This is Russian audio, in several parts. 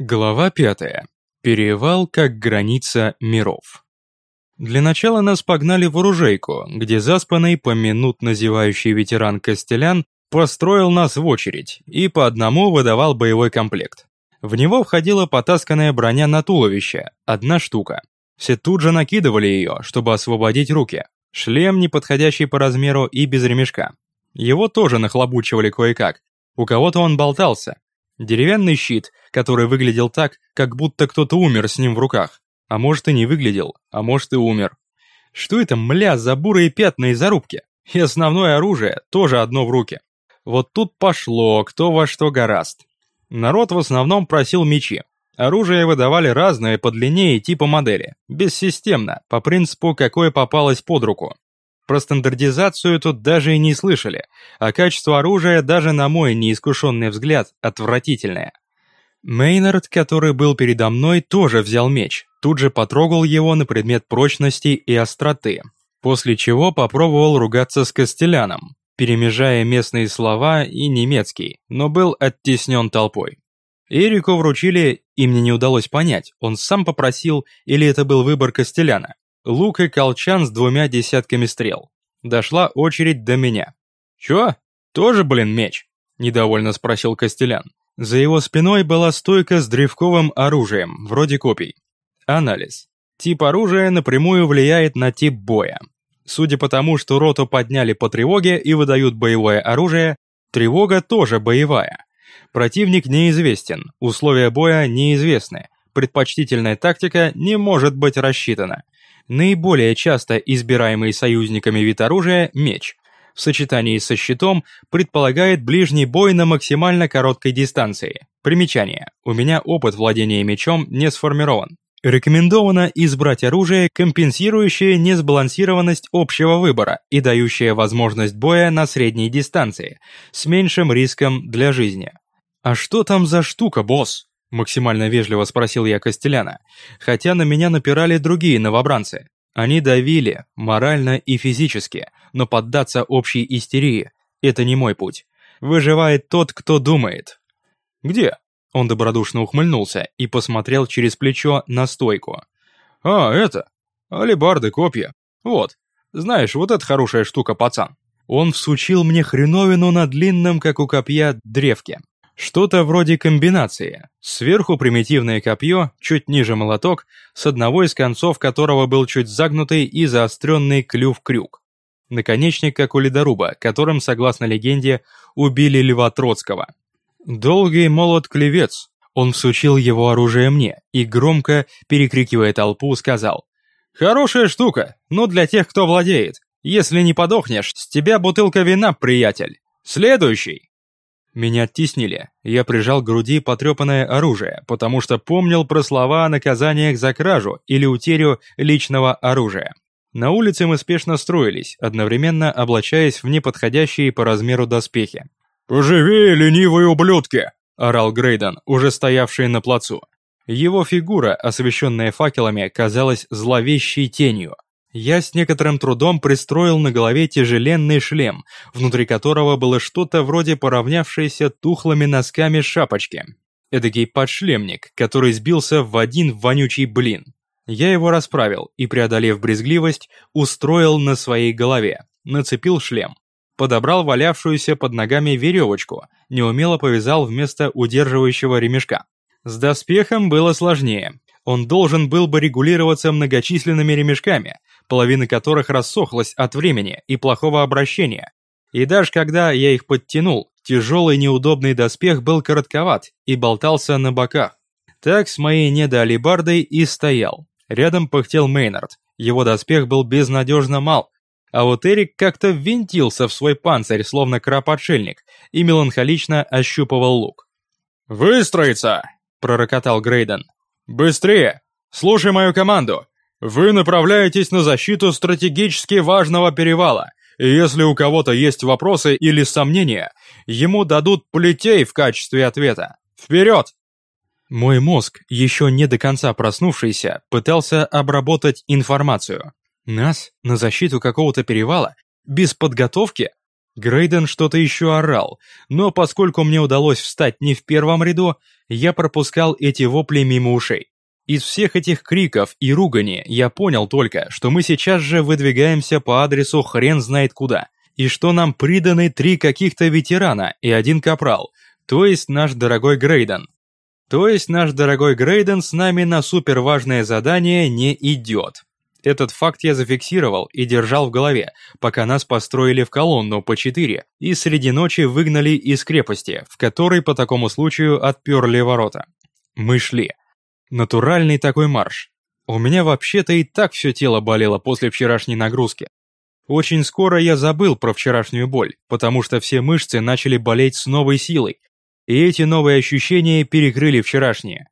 Глава пятая. Перевал как граница миров. Для начала нас погнали в оружейку, где заспанный, поминутно зевающий ветеран Костелян построил нас в очередь и по одному выдавал боевой комплект. В него входила потасканная броня на туловище, одна штука. Все тут же накидывали ее, чтобы освободить руки. Шлем, не подходящий по размеру и без ремешка. Его тоже нахлобучивали кое-как. У кого-то он болтался, Деревянный щит, который выглядел так, как будто кто-то умер с ним в руках. А может и не выглядел, а может и умер. Что это, мля, за бурые пятна и зарубки? И основное оружие тоже одно в руке. Вот тут пошло, кто во что гораст. Народ в основном просил мечи. Оружие выдавали разное по длине и типу модели, бессистемно, по принципу, какое попалось под руку. Про стандартизацию тут даже и не слышали, а качество оружия даже на мой неискушенный взгляд отвратительное. Мейнард, который был передо мной, тоже взял меч, тут же потрогал его на предмет прочности и остроты, после чего попробовал ругаться с Костеляном, перемежая местные слова и немецкий, но был оттеснен толпой. Эрику вручили, и мне не удалось понять, он сам попросил или это был выбор Костеляна лук и колчан с двумя десятками стрел. Дошла очередь до меня. «Чё? Тоже, блин, меч?» – недовольно спросил Костелян. За его спиной была стойка с древковым оружием, вроде копий. Анализ. Тип оружия напрямую влияет на тип боя. Судя по тому, что роту подняли по тревоге и выдают боевое оружие, тревога тоже боевая. Противник неизвестен, условия боя неизвестны, предпочтительная тактика не может быть рассчитана – Наиболее часто избираемый союзниками вид оружия – меч. В сочетании со щитом предполагает ближний бой на максимально короткой дистанции. Примечание. У меня опыт владения мечом не сформирован. Рекомендовано избрать оружие, компенсирующее несбалансированность общего выбора и дающее возможность боя на средней дистанции, с меньшим риском для жизни. «А что там за штука, босс?» Максимально вежливо спросил я Костеляна, хотя на меня напирали другие новобранцы. Они давили, морально и физически, но поддаться общей истерии – это не мой путь. Выживает тот, кто думает. «Где?» Он добродушно ухмыльнулся и посмотрел через плечо на стойку. «А, это? Алибарды, копья. Вот. Знаешь, вот эта хорошая штука, пацан». Он всучил мне хреновину на длинном, как у копья, древке. Что-то вроде комбинации. Сверху примитивное копье, чуть ниже молоток, с одного из концов которого был чуть загнутый и заостренный клюв-крюк. Наконечник, как у ледоруба, которым, согласно легенде, убили Льва Троцкого. Долгий молот-клевец. Он всучил его оружие мне и, громко, перекрикивая толпу, сказал «Хорошая штука, но для тех, кто владеет. Если не подохнешь, с тебя бутылка вина, приятель. Следующий!» Меня оттеснили. Я прижал к груди потрепанное оружие, потому что помнил про слова о наказаниях за кражу или утерю личного оружия. На улице мы спешно строились, одновременно облачаясь в неподходящие по размеру доспехи. «Поживее, ленивые ублюдки!» – орал Грейден, уже стоявший на плацу. Его фигура, освещенная факелами, казалась зловещей тенью – я с некоторым трудом пристроил на голове тяжеленный шлем, внутри которого было что-то вроде поравнявшейся тухлыми носками шапочки. Эдакий подшлемник, который сбился в один вонючий блин. Я его расправил и, преодолев брезгливость, устроил на своей голове, нацепил шлем. Подобрал валявшуюся под ногами веревочку, неумело повязал вместо удерживающего ремешка. С доспехом было сложнее. Он должен был бы регулироваться многочисленными ремешками, половина которых рассохлась от времени и плохого обращения. И даже когда я их подтянул, тяжелый неудобный доспех был коротковат и болтался на боках. Так с моей недоалибардой и стоял. Рядом пыхтел Мейнард, его доспех был безнадежно мал, а вот Эрик как-то ввинтился в свой панцирь, словно краб-отшельник, и меланхолично ощупывал лук. «Выстроиться!» – пророкотал Грейден. «Быстрее! Слушай мою команду! Вы направляетесь на защиту стратегически важного перевала, и если у кого-то есть вопросы или сомнения, ему дадут плетей в качестве ответа. Вперед! Мой мозг, еще не до конца проснувшийся, пытался обработать информацию. Нас на защиту какого-то перевала? Без подготовки? Грейден что-то еще орал, но поскольку мне удалось встать не в первом ряду, я пропускал эти вопли мимо ушей. Из всех этих криков и ругани я понял только, что мы сейчас же выдвигаемся по адресу хрен знает куда, и что нам приданы три каких-то ветерана и один капрал, то есть наш дорогой Грейден. То есть наш дорогой Грейден с нами на суперважное задание не идет. Этот факт я зафиксировал и держал в голове, пока нас построили в колонну по четыре и среди ночи выгнали из крепости, в которой по такому случаю отперли ворота. Мы шли. Натуральный такой марш. У меня вообще-то и так все тело болело после вчерашней нагрузки. Очень скоро я забыл про вчерашнюю боль, потому что все мышцы начали болеть с новой силой, и эти новые ощущения перекрыли вчерашние.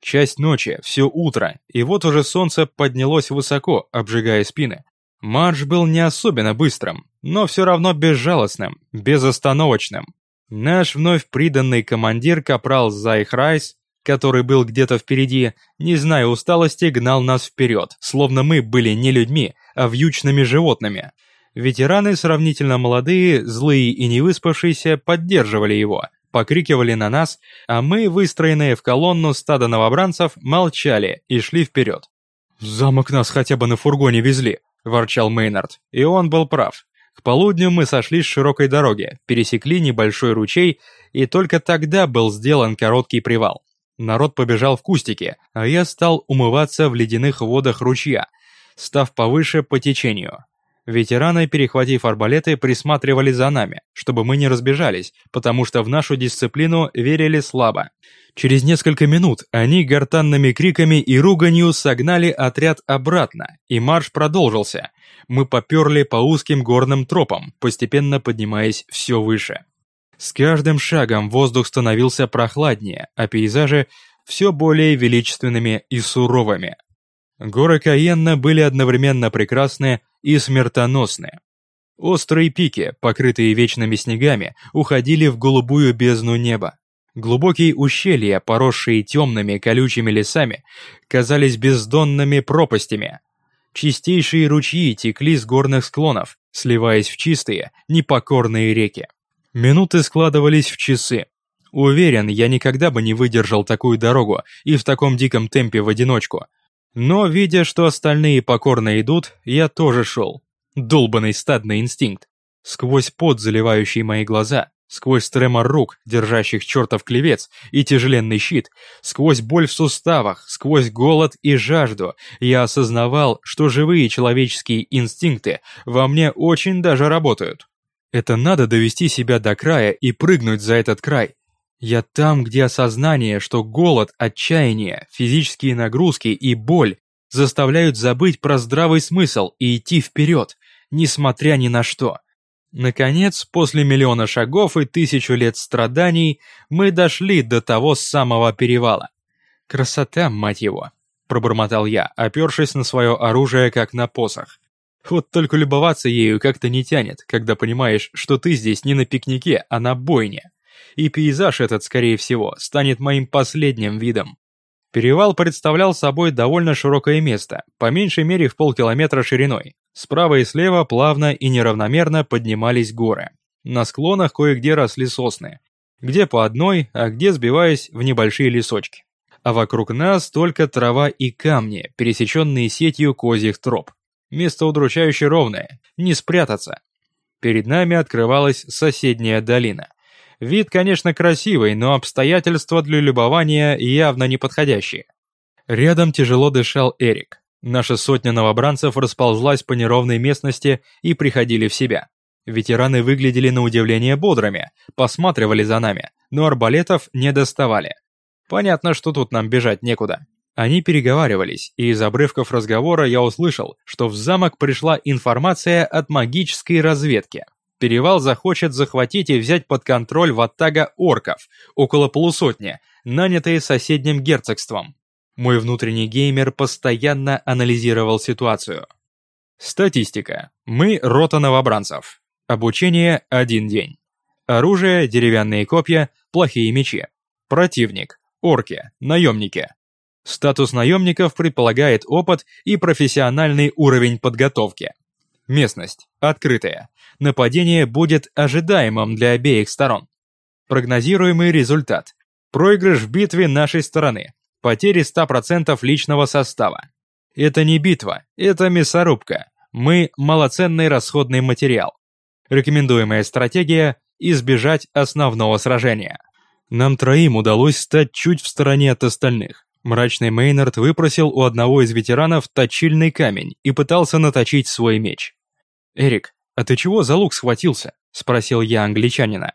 Часть ночи, все утро, и вот уже солнце поднялось высоко, обжигая спины. Марш был не особенно быстрым, но все равно безжалостным, безостановочным. Наш вновь приданный командир Капрал Зайхрайс, который был где-то впереди, не зная усталости, гнал нас вперед, словно мы были не людьми, а вьючными животными. Ветераны, сравнительно молодые, злые и невыспавшиеся, поддерживали его – покрикивали на нас, а мы, выстроенные в колонну стадо новобранцев, молчали и шли вперед. «В замок нас хотя бы на фургоне везли», – ворчал Мейнард, и он был прав. К полудню мы сошли с широкой дороги, пересекли небольшой ручей, и только тогда был сделан короткий привал. Народ побежал в кустики, а я стал умываться в ледяных водах ручья, став повыше по течению. Ветераны, перехватив арбалеты, присматривали за нами, чтобы мы не разбежались, потому что в нашу дисциплину верили слабо. Через несколько минут они гортанными криками и руганью согнали отряд обратно, и марш продолжился. Мы поперли по узким горным тропам, постепенно поднимаясь все выше. С каждым шагом воздух становился прохладнее, а пейзажи все более величественными и суровыми. Горы Каенна были одновременно прекрасны и смертоносны. Острые пики, покрытые вечными снегами, уходили в голубую бездну неба. Глубокие ущелья, поросшие темными колючими лесами, казались бездонными пропастями. Чистейшие ручьи текли с горных склонов, сливаясь в чистые, непокорные реки. Минуты складывались в часы. Уверен, я никогда бы не выдержал такую дорогу и в таком диком темпе в одиночку, но, видя, что остальные покорно идут, я тоже шел. Долбанный стадный инстинкт. Сквозь пот, заливающий мои глаза, сквозь тремор рук, держащих чертов клевец, и тяжеленный щит, сквозь боль в суставах, сквозь голод и жажду, я осознавал, что живые человеческие инстинкты во мне очень даже работают. Это надо довести себя до края и прыгнуть за этот край, я там, где осознание, что голод, отчаяние, физические нагрузки и боль заставляют забыть про здравый смысл и идти вперед, несмотря ни на что. Наконец, после миллиона шагов и тысячу лет страданий, мы дошли до того самого перевала. Красота, мать его, пробормотал я, опершись на свое оружие, как на посох. Вот только любоваться ею как-то не тянет, когда понимаешь, что ты здесь не на пикнике, а на бойне и пейзаж этот, скорее всего, станет моим последним видом. Перевал представлял собой довольно широкое место, по меньшей мере в полкилометра шириной. Справа и слева плавно и неравномерно поднимались горы. На склонах кое-где росли сосны. Где по одной, а где сбиваясь в небольшие лесочки. А вокруг нас только трава и камни, пересеченные сетью козьих троп. Место удручающе ровное, не спрятаться. Перед нами открывалась соседняя долина. Вид, конечно, красивый, но обстоятельства для любования явно неподходящие. Рядом тяжело дышал Эрик. Наша сотня новобранцев расползлась по неровной местности и приходили в себя. Ветераны выглядели на удивление бодрыми, посматривали за нами, но арбалетов не доставали. Понятно, что тут нам бежать некуда. Они переговаривались, и из обрывков разговора я услышал, что в замок пришла информация от магической разведки. Перевал захочет захватить и взять под контроль ватага орков, около полусотни, нанятые соседним герцогством. Мой внутренний геймер постоянно анализировал ситуацию. Статистика. Мы рота новобранцев. Обучение – один день. Оружие, деревянные копья, плохие мечи. Противник – орки, наемники. Статус наемников предполагает опыт и профессиональный уровень подготовки. Местность. Открытая. Нападение будет ожидаемым для обеих сторон. Прогнозируемый результат. Проигрыш в битве нашей стороны. Потери 100% личного состава. Это не битва, это мясорубка. Мы – малоценный расходный материал. Рекомендуемая стратегия – избежать основного сражения. Нам троим удалось стать чуть в стороне от остальных. Мрачный Мейнард выпросил у одного из ветеранов точильный камень и пытался наточить свой меч. «Эрик, а ты чего за лук схватился?» – спросил я англичанина.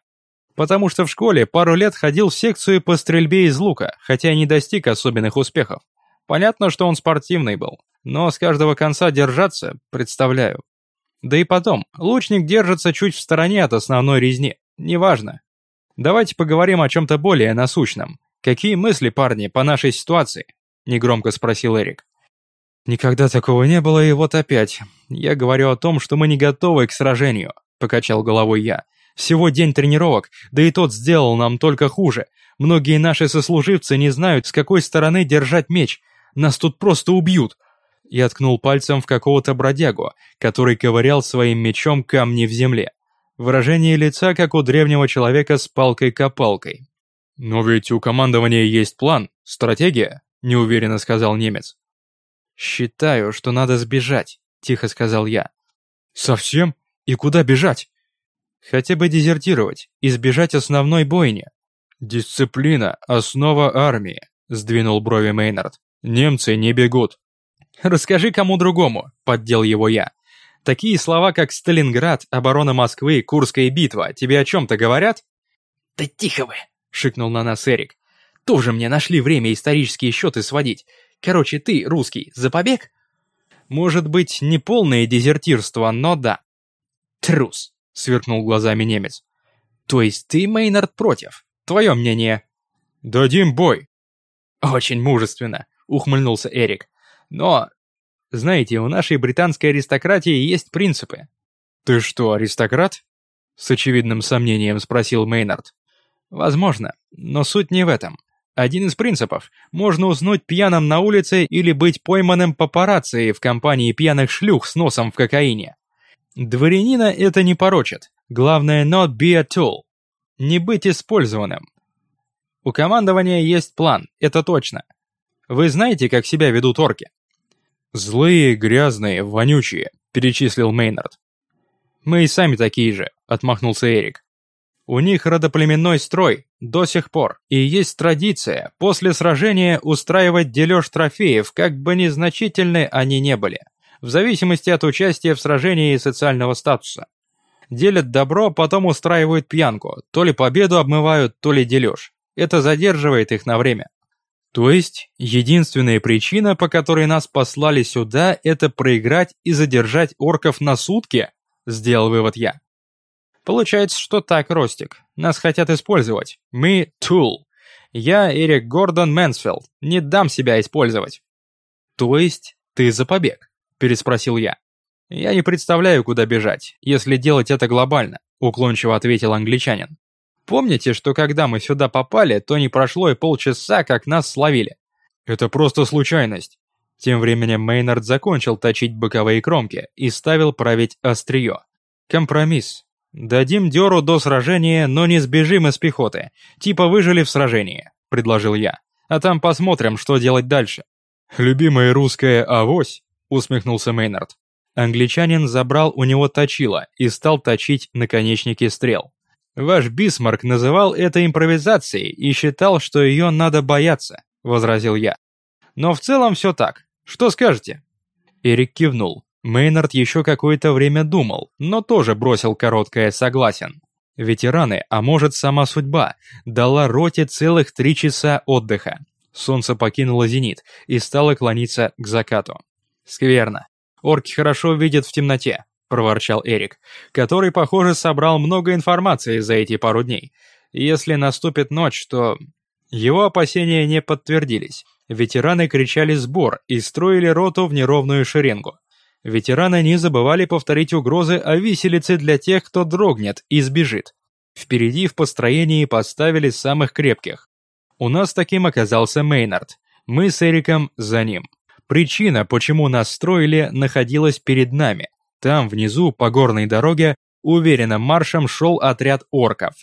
«Потому что в школе пару лет ходил в секцию по стрельбе из лука, хотя и не достиг особенных успехов. Понятно, что он спортивный был, но с каждого конца держаться, представляю. Да и потом, лучник держится чуть в стороне от основной резни, неважно. Давайте поговорим о чем-то более насущном. Какие мысли, парни, по нашей ситуации? Негромко спросил Эрик. Никогда такого не было, и вот опять. Я говорю о том, что мы не готовы к сражению, покачал головой я. Всего день тренировок, да и тот сделал нам только хуже. Многие наши сослуживцы не знают, с какой стороны держать меч. Нас тут просто убьют и откнул пальцем в какого-то бродягу, который ковырял своим мечом камни в земле. Выражение лица, как у древнего человека с палкой-копалкой. «Но ведь у командования есть план, стратегия», – неуверенно сказал немец. «Считаю, что надо сбежать», – тихо сказал я. «Совсем? И куда бежать?» «Хотя бы дезертировать, избежать основной бойни». «Дисциплина – основа армии», – сдвинул брови Мейнард. «Немцы не бегут, «Расскажи кому другому», — поддел его я. «Такие слова, как Сталинград, оборона Москвы, Курская битва, тебе о чем-то говорят?» «Да тихо вы!» — шикнул на нас Эрик. «Тоже мне нашли время исторические счеты сводить. Короче, ты, русский, за побег?» «Может быть, не полное дезертирство, но да». «Трус!» — сверкнул глазами немец. «То есть ты, Мейнард, против? Твое мнение?» «Дадим бой!» «Очень мужественно!» — ухмыльнулся Эрик. Но, знаете, у нашей британской аристократии есть принципы. Ты что, аристократ? С очевидным сомнением спросил Мейнард. Возможно, но суть не в этом. Один из принципов – можно уснуть пьяным на улице или быть пойманным папарацци в компании пьяных шлюх с носом в кокаине. Дворянина это не порочит. Главное not be a tool. Не быть использованным. У командования есть план, это точно. Вы знаете, как себя ведут орки? «Злые, грязные, вонючие», – перечислил Мейнард. «Мы и сами такие же», – отмахнулся Эрик. «У них родоплеменной строй, до сих пор, и есть традиция после сражения устраивать дележ трофеев, как бы незначительны они не были, в зависимости от участия в сражении и социального статуса. Делят добро, потом устраивают пьянку, то ли победу обмывают, то ли дележ. Это задерживает их на время. То есть, единственная причина, по которой нас послали сюда, это проиграть и задержать орков на сутки? Сделал вывод я. Получается, что так, Ростик. Нас хотят использовать. Мы – tool. Я, Эрик Гордон Мэнсфилд, не дам себя использовать. То есть, ты за побег? Переспросил я. Я не представляю, куда бежать, если делать это глобально, уклончиво ответил англичанин. Помните, что когда мы сюда попали, то не прошло и полчаса, как нас словили? Это просто случайность. Тем временем Мейнард закончил точить боковые кромки и ставил править острие. Компромисс. Дадим дёру до сражения, но не сбежим из пехоты. Типа выжили в сражении, предложил я. А там посмотрим, что делать дальше. Любимая русская авось, усмехнулся Мейнард. Англичанин забрал у него точило и стал точить наконечники стрел. «Ваш Бисмарк называл это импровизацией и считал, что ее надо бояться», — возразил я. «Но в целом все так. Что скажете?» Эрик кивнул. Мейнард еще какое-то время думал, но тоже бросил короткое «согласен». Ветераны, а может сама судьба, дала роте целых три часа отдыха. Солнце покинуло зенит и стало клониться к закату. Скверно. Орки хорошо видят в темноте, проворчал Эрик, который, похоже, собрал много информации за эти пару дней. Если наступит ночь, то... Его опасения не подтвердились. Ветераны кричали «сбор» и строили роту в неровную шеренгу. Ветераны не забывали повторить угрозы о виселице для тех, кто дрогнет и сбежит. Впереди в построении поставили самых крепких. У нас таким оказался Мейнард. Мы с Эриком за ним. Причина, почему нас строили, находилась перед нами. Там, внизу, по горной дороге, уверенным маршем шел отряд орков.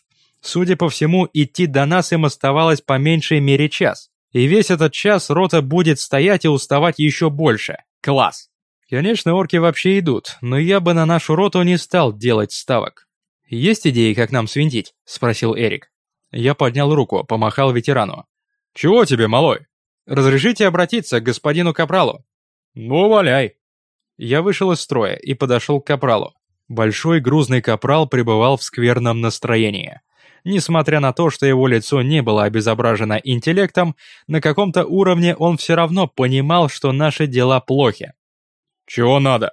Судя по всему, идти до нас им оставалось по меньшей мере час. И весь этот час рота будет стоять и уставать еще больше. Класс! Конечно, орки вообще идут, но я бы на нашу роту не стал делать ставок. «Есть идеи, как нам свинтить?» – спросил Эрик. Я поднял руку, помахал ветерану. «Чего тебе, малой?» «Разрешите обратиться к господину Капралу?» «Ну, валяй!» Я вышел из строя и подошел к Капралу. Большой грузный Капрал пребывал в скверном настроении. Несмотря на то, что его лицо не было обезображено интеллектом, на каком-то уровне он все равно понимал, что наши дела плохи. «Чего надо?»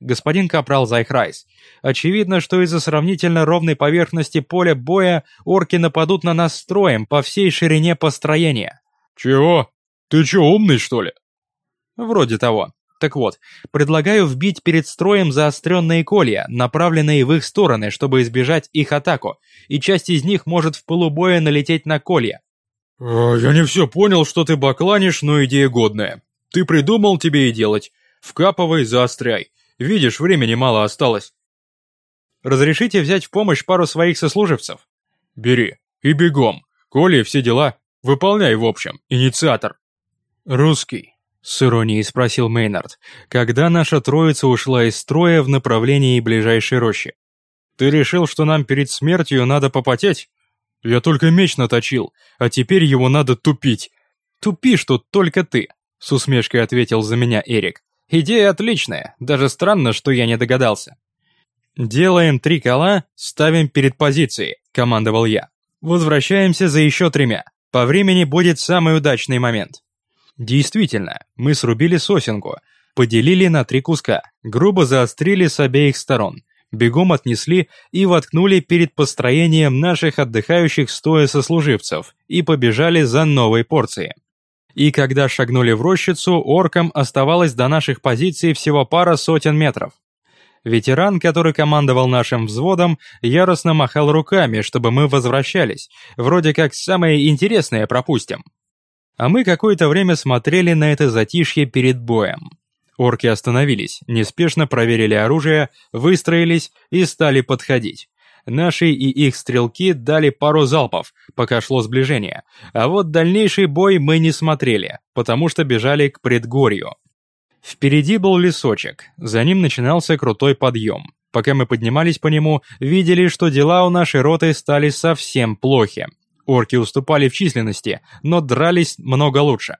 господин Капрал Зайхрайс. Очевидно, что из-за сравнительно ровной поверхности поля боя орки нападут на нас строем по всей ширине построения. Чего? Ты чё, умный, что ли? Вроде того. Так вот, предлагаю вбить перед строем заостренные колья, направленные в их стороны, чтобы избежать их атаку, и часть из них может в полубоя налететь на колья. «Я не все понял, что ты бакланишь, но идея годная. Ты придумал тебе и делать. Вкапывай, заостряй. Видишь, времени мало осталось. Разрешите взять в помощь пару своих сослуживцев? Бери. И бегом. Коли, все дела. Выполняй, в общем, инициатор. Русский. С иронией спросил Мейнард, когда наша троица ушла из строя в направлении ближайшей рощи. «Ты решил, что нам перед смертью надо попотеть?» «Я только меч наточил, а теперь его надо тупить». «Тупишь тут только ты», — с усмешкой ответил за меня Эрик. Идея отличная, даже странно, что я не догадался. «Делаем три кола, ставим перед позицией», — командовал я. «Возвращаемся за еще тремя. По времени будет самый удачный момент». Действительно, мы срубили сосенку, поделили на три куска, грубо заострили с обеих сторон, бегом отнесли и воткнули перед построением наших отдыхающих стоя сослуживцев и побежали за новой порцией и когда шагнули в рощицу, оркам оставалось до наших позиций всего пара сотен метров. Ветеран, который командовал нашим взводом, яростно махал руками, чтобы мы возвращались, вроде как самое интересное пропустим. А мы какое-то время смотрели на это затишье перед боем. Орки остановились, неспешно проверили оружие, выстроились и стали подходить. Наши и их стрелки дали пару залпов, пока шло сближение, а вот дальнейший бой мы не смотрели, потому что бежали к предгорью. Впереди был лесочек, за ним начинался крутой подъем. Пока мы поднимались по нему, видели, что дела у нашей роты стали совсем плохи. Орки уступали в численности, но дрались много лучше.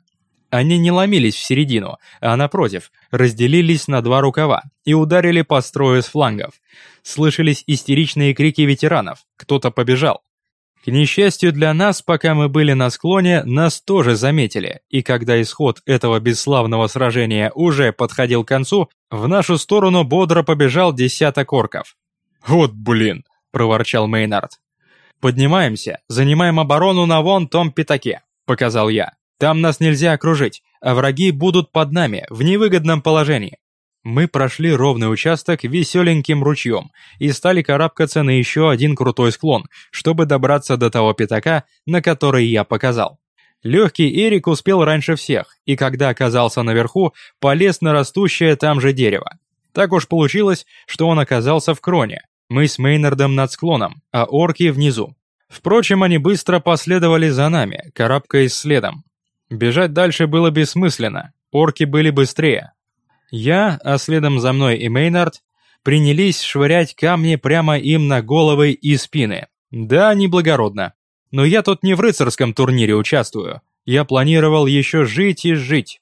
Они не ломились в середину, а напротив, разделились на два рукава и ударили по строю с флангов. Слышались истеричные крики ветеранов, кто-то побежал. К несчастью для нас, пока мы были на склоне, нас тоже заметили, и когда исход этого бесславного сражения уже подходил к концу, в нашу сторону бодро побежал десяток орков. «Вот блин!» – проворчал Мейнард. «Поднимаемся, занимаем оборону на вон том пятаке», – показал я. Там нас нельзя окружить, а враги будут под нами, в невыгодном положении. Мы прошли ровный участок веселеньким ручьем и стали карабкаться на еще один крутой склон, чтобы добраться до того пятака, на который я показал. Легкий Эрик успел раньше всех, и когда оказался наверху, полез на растущее там же дерево. Так уж получилось, что он оказался в кроне. Мы с Мейнардом над склоном, а орки внизу. Впрочем, они быстро последовали за нами, карабкаясь следом. Бежать дальше было бессмысленно, орки были быстрее. Я, а следом за мной и Мейнард, принялись швырять камни прямо им на головы и спины. Да, неблагородно. Но я тут не в рыцарском турнире участвую. Я планировал еще жить и жить.